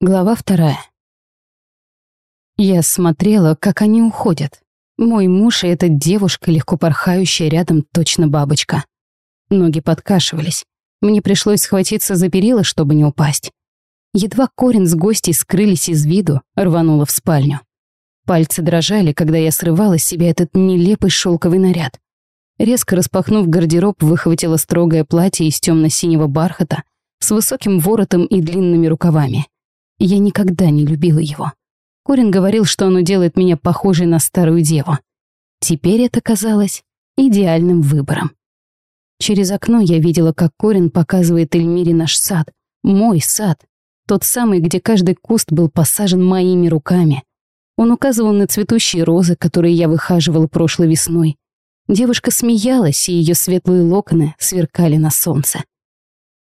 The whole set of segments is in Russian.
Глава вторая. Я смотрела, как они уходят. Мой муж и эта девушка, легко порхающая рядом, точно бабочка. Ноги подкашивались. Мне пришлось схватиться за перила, чтобы не упасть. Едва Корин с гостей скрылись из виду, рванула в спальню. Пальцы дрожали, когда я срывала с себя этот нелепый шелковый наряд. Резко распахнув гардероб, выхватила строгое платье из темно-синего бархата с высоким воротом и длинными рукавами. Я никогда не любила его. Корин говорил, что оно делает меня похожей на старую деву. Теперь это казалось идеальным выбором. Через окно я видела, как Корин показывает Эльмире наш сад. Мой сад. Тот самый, где каждый куст был посажен моими руками. Он указывал на цветущие розы, которые я выхаживала прошлой весной. Девушка смеялась, и ее светлые локоны сверкали на солнце.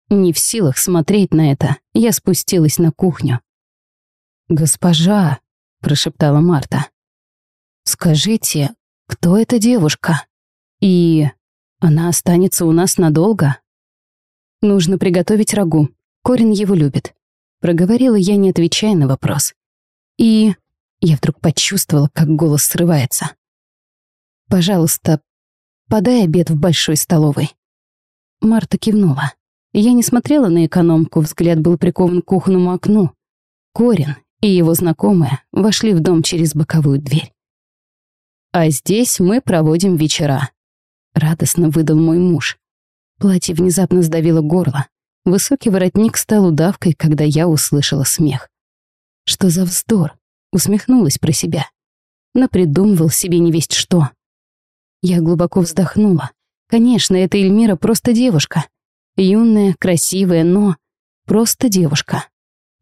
Не в силах смотреть на это, я спустилась на кухню. «Госпожа», — прошептала Марта, — «скажите, кто эта девушка? И она останется у нас надолго?» «Нужно приготовить рагу. Корин его любит», — проговорила я, не отвечая на вопрос. «И...» Я вдруг почувствовала, как голос срывается. «Пожалуйста, подай обед в большой столовой». Марта кивнула. Я не смотрела на экономку, взгляд был прикован к кухонному окну. Корин и его знакомая вошли в дом через боковую дверь. «А здесь мы проводим вечера», — радостно выдал мой муж. Платье внезапно сдавило горло. Высокий воротник стал удавкой, когда я услышала смех. «Что за вздор?» — усмехнулась про себя. Напридумывал себе невесть что. Я глубоко вздохнула. Конечно, эта Эльмира просто девушка. Юная, красивая, но просто девушка.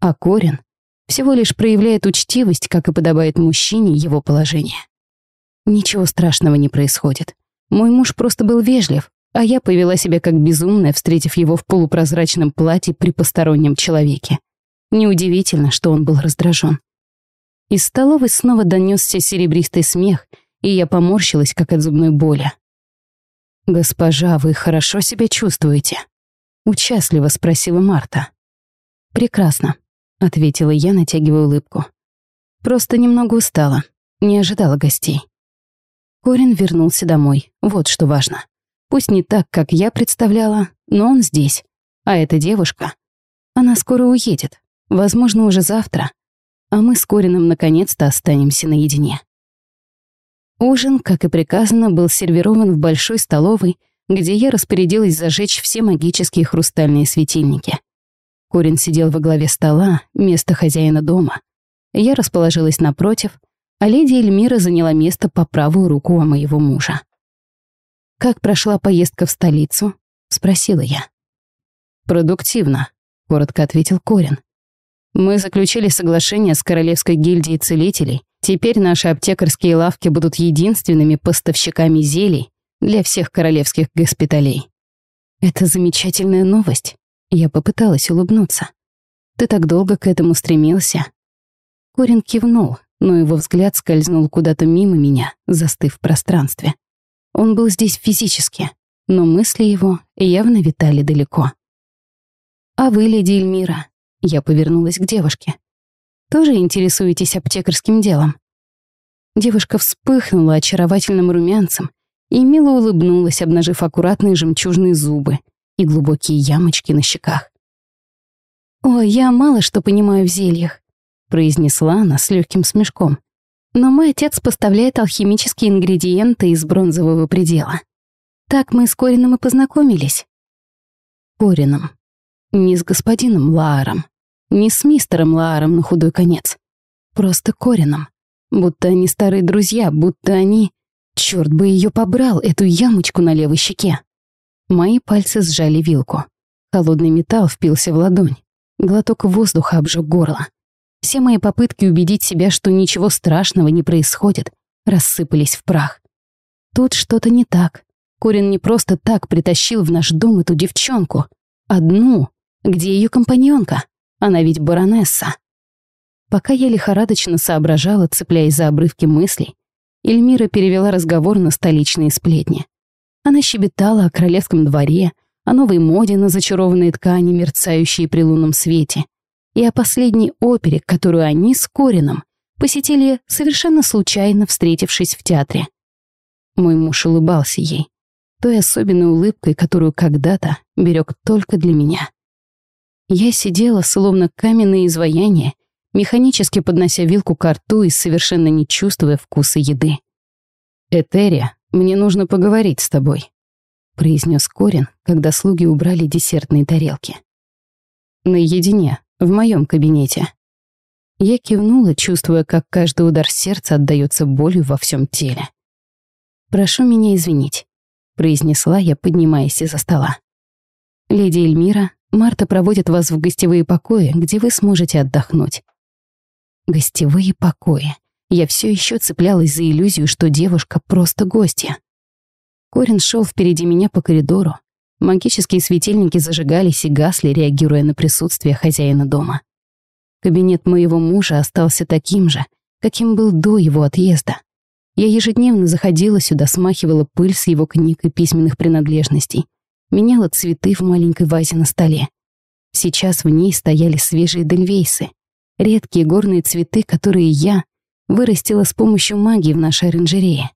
А Корин всего лишь проявляет учтивость, как и подобает мужчине его положение. Ничего страшного не происходит. Мой муж просто был вежлив, а я повела себя как безумная, встретив его в полупрозрачном платье при постороннем человеке. Неудивительно, что он был раздражен. Из столовой снова донесся серебристый смех, и я поморщилась, как от зубной боли. «Госпожа, вы хорошо себя чувствуете?» Участливо спросила Марта. «Прекрасно», — ответила я, натягивая улыбку. «Просто немного устала, не ожидала гостей». Корин вернулся домой, вот что важно. Пусть не так, как я представляла, но он здесь. А эта девушка, она скоро уедет, возможно, уже завтра. А мы с Корином наконец-то останемся наедине. Ужин, как и приказано, был сервирован в большой столовой, где я распорядилась зажечь все магические хрустальные светильники. Корин сидел во главе стола, место хозяина дома. Я расположилась напротив, а леди Эльмира заняла место по правую руку у моего мужа. «Как прошла поездка в столицу?» — спросила я. «Продуктивно», — коротко ответил Корин. «Мы заключили соглашение с Королевской гильдией целителей. Теперь наши аптекарские лавки будут единственными поставщиками зелий для всех королевских госпиталей. Это замечательная новость. Я попыталась улыбнуться. Ты так долго к этому стремился. Корин кивнул, но его взгляд скользнул куда-то мимо меня, застыв в пространстве. Он был здесь физически, но мысли его явно витали далеко. «А вы, леди Эльмира?» Я повернулась к девушке. «Тоже интересуетесь аптекарским делом?» Девушка вспыхнула очаровательным румянцем и мило улыбнулась, обнажив аккуратные жемчужные зубы и глубокие ямочки на щеках. «О, я мало что понимаю в зельях», — произнесла она с легким смешком. «Но мой отец поставляет алхимические ингредиенты из бронзового предела. Так мы с Корином и познакомились». Корином. Не с господином Лааром. Не с мистером Лааром на худой конец. Просто Корином. Будто они старые друзья, будто они... Черт бы ее побрал, эту ямочку на левой щеке. Мои пальцы сжали вилку. Холодный металл впился в ладонь. Глоток воздуха обжег горло. Все мои попытки убедить себя, что ничего страшного не происходит, рассыпались в прах. Тут что-то не так. Корин не просто так притащил в наш дом эту девчонку. Одну. Где ее компаньонка? Она ведь баронесса. Пока я лихорадочно соображала, цепляясь за обрывки мыслей, Эльмира перевела разговор на столичные сплетни. Она щебетала о королевском дворе, о новой моде на зачарованные ткани, мерцающие при лунном свете, и о последней опере, которую они с Корином посетили совершенно случайно, встретившись в театре. Мой муж улыбался ей, той особенной улыбкой, которую когда-то берег только для меня. Я сидела, словно каменное изваяние, механически поднося вилку к рту и совершенно не чувствуя вкуса еды. «Этерия, мне нужно поговорить с тобой», — произнес Корин, когда слуги убрали десертные тарелки. «Наедине, в моем кабинете». Я кивнула, чувствуя, как каждый удар сердца отдаётся болью во всем теле. «Прошу меня извинить», — произнесла я, поднимаясь из-за стола. «Леди Эльмира, Марта проводит вас в гостевые покои, где вы сможете отдохнуть». Гостевые покои. Я все еще цеплялась за иллюзию, что девушка просто гостья. Корин шел впереди меня по коридору. Магические светильники зажигались и гасли, реагируя на присутствие хозяина дома. Кабинет моего мужа остался таким же, каким был до его отъезда. Я ежедневно заходила сюда, смахивала пыль с его книг и письменных принадлежностей, меняла цветы в маленькой вазе на столе. Сейчас в ней стояли свежие дельвейсы, редкие горные цветы, которые я вырастила с помощью магии в нашей оранжерее.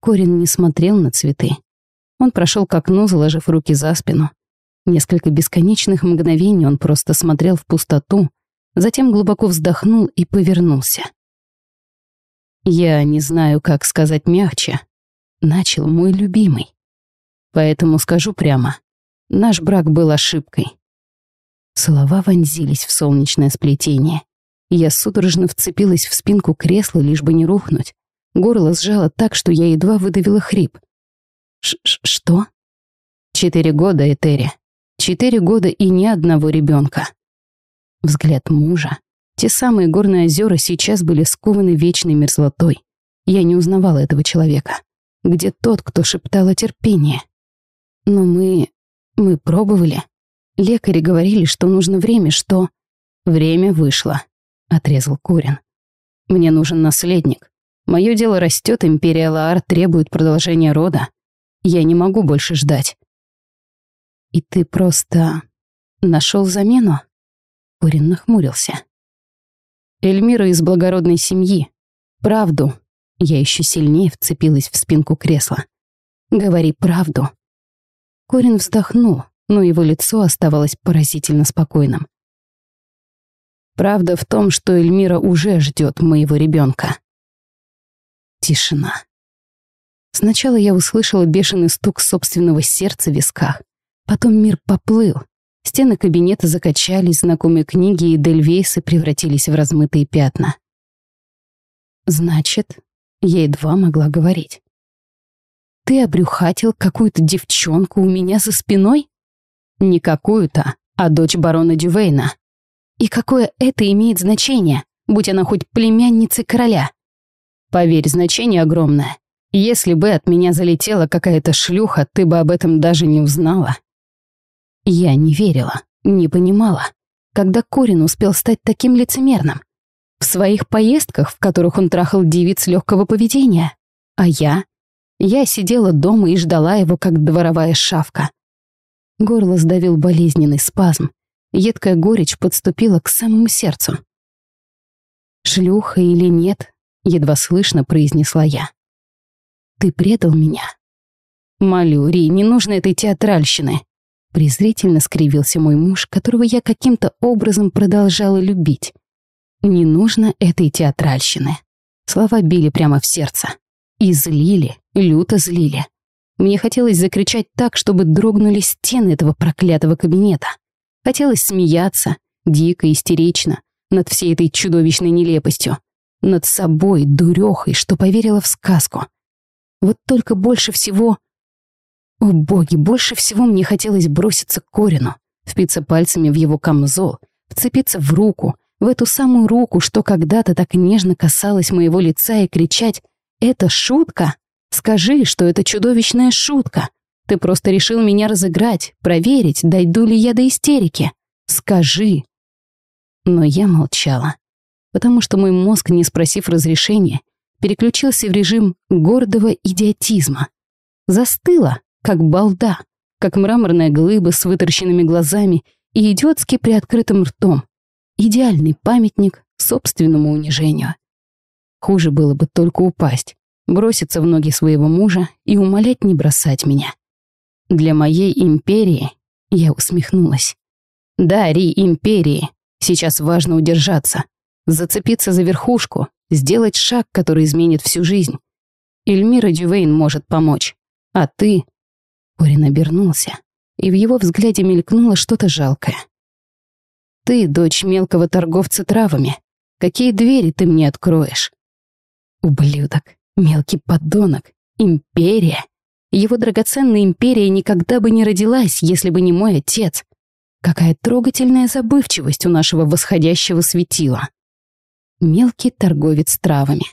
Корин не смотрел на цветы. Он прошел к окну, заложив руки за спину. Несколько бесконечных мгновений он просто смотрел в пустоту, затем глубоко вздохнул и повернулся. Я не знаю, как сказать мягче. Начал мой любимый. Поэтому скажу прямо. Наш брак был ошибкой. Слова вонзились в солнечное сплетение. Я судорожно вцепилась в спинку кресла, лишь бы не рухнуть. Горло сжало так, что я едва выдавила хрип. Ш -ш «Что?» «Четыре года, Этери. Четыре года и ни одного ребенка. Взгляд мужа те самые горные озера сейчас были скованы вечной мерзлотой. Я не узнавала этого человека. Где тот, кто шептал о терпении? Но мы... мы пробовали. Лекари говорили, что нужно время, что... Время вышло, отрезал Курин. Мне нужен наследник. Мое дело растет, империя Лаар требует продолжения рода. Я не могу больше ждать. И ты просто... нашел замену? Курин нахмурился. Эльмира из благородной семьи. Правду. Я еще сильнее вцепилась в спинку кресла. Говори правду. Корин вздохнул, но его лицо оставалось поразительно спокойным. Правда в том, что Эльмира уже ждет моего ребенка. Тишина. Сначала я услышала бешеный стук собственного сердца в висках. Потом мир поплыл, Стены кабинета закачались, знакомые книги и дельвейсы превратились в размытые пятна. Значит, я едва могла говорить. Ты обрюхатил какую-то девчонку у меня за спиной? Не какую-то, а дочь барона Дювейна. И какое это имеет значение, будь она хоть племянницей короля? Поверь, значение огромное. Если бы от меня залетела какая-то шлюха, ты бы об этом даже не узнала. Я не верила, не понимала, когда Корин успел стать таким лицемерным. В своих поездках, в которых он трахал девиц легкого поведения. А я? Я сидела дома и ждала его, как дворовая шавка. Горло сдавил болезненный спазм. Едкая горечь подступила к самому сердцу. «Шлюха или нет?» — едва слышно произнесла я. «Ты предал меня?» «Молю, Ри, не нужно этой театральщины. Презрительно скривился мой муж, которого я каким-то образом продолжала любить. Не нужно этой театральщины. Слова били прямо в сердце. И злили, люто злили. Мне хотелось закричать так, чтобы дрогнули стены этого проклятого кабинета. Хотелось смеяться, дико, истерично, над всей этой чудовищной нелепостью. Над собой, дурехой, что поверила в сказку. Вот только больше всего о боги, больше всего мне хотелось броситься к Корину, впиться пальцами в его камзол, вцепиться в руку, в эту самую руку, что когда-то так нежно касалась моего лица и кричать «Это шутка? Скажи, что это чудовищная шутка. Ты просто решил меня разыграть, проверить, дойду ли я до истерики. Скажи». Но я молчала, потому что мой мозг, не спросив разрешения, переключился в режим гордого идиотизма. Застыла, как балда, как мраморная глыба с вытаращенными глазами и идиотски приоткрытым ртом. Идеальный памятник собственному унижению. Хуже было бы только упасть, броситься в ноги своего мужа и умолять не бросать меня. Для моей империи я усмехнулась. Да, Ри империи. Сейчас важно удержаться, зацепиться за верхушку, сделать шаг, который изменит всю жизнь. Эльмира Дювейн может помочь. А ты...» Корин обернулся, и в его взгляде мелькнуло что-то жалкое. «Ты дочь мелкого торговца травами. Какие двери ты мне откроешь?» Ублюдок, мелкий подонок, империя. Его драгоценная империя никогда бы не родилась, если бы не мой отец. Какая трогательная забывчивость у нашего восходящего светила. Мелкий торговец травами.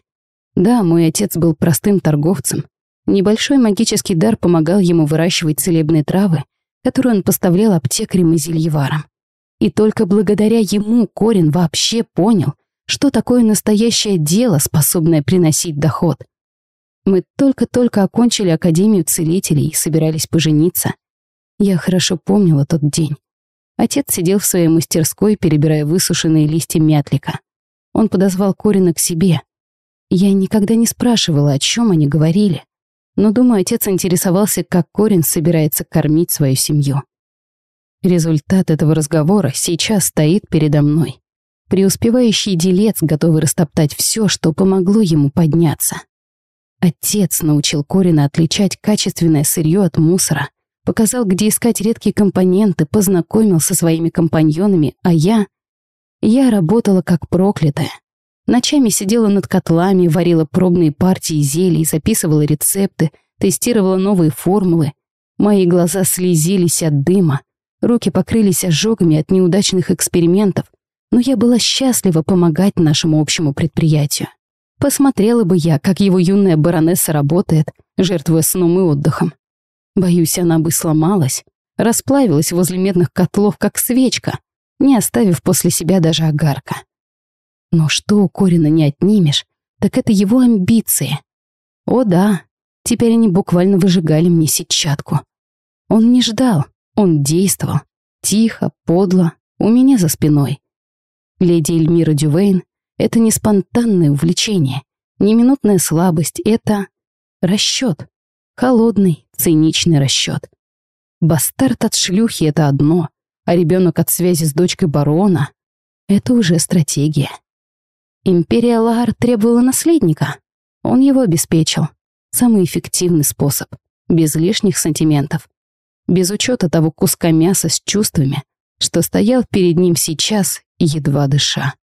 Да, мой отец был простым торговцем. Небольшой магический дар помогал ему выращивать целебные травы, которые он поставлял аптекарям и зельеварам. И только благодаря ему Корин вообще понял, что такое настоящее дело, способное приносить доход. Мы только-только окончили Академию целителей и собирались пожениться. Я хорошо помнила тот день. Отец сидел в своей мастерской, перебирая высушенные листья мятлика. Он подозвал Корина к себе. Я никогда не спрашивала, о чем они говорили, но, думаю, отец интересовался, как Корин собирается кормить свою семью. Результат этого разговора сейчас стоит передо мной. Преуспевающий делец, готовый растоптать все, что помогло ему подняться. Отец научил Корина отличать качественное сырье от мусора, показал, где искать редкие компоненты, познакомил со своими компаньонами, а я я работала как проклятая. Ночами сидела над котлами, варила пробные партии зелий, записывала рецепты, тестировала новые формулы. Мои глаза слезились от дыма, руки покрылись ожогами от неудачных экспериментов, но я была счастлива помогать нашему общему предприятию. Посмотрела бы я, как его юная баронесса работает, жертвуя сном и отдыхом. Боюсь, она бы сломалась, расплавилась возле медных котлов, как свечка, не оставив после себя даже огарка. Но что у Корина не отнимешь, так это его амбиции. О да, теперь они буквально выжигали мне сетчатку. Он не ждал, он действовал. Тихо, подло, у меня за спиной. Леди Эльмира Дювейн — это не спонтанное увлечение, не минутная слабость, это расчет. Холодный, циничный расчет. Бастард от шлюхи — это одно, а ребенок от связи с дочкой барона — это уже стратегия. Империя Лаар требовала наследника. Он его обеспечил. Самый эффективный способ. Без лишних сантиментов. Без учета того куска мяса с чувствами, что стоял перед ним сейчас, едва дыша.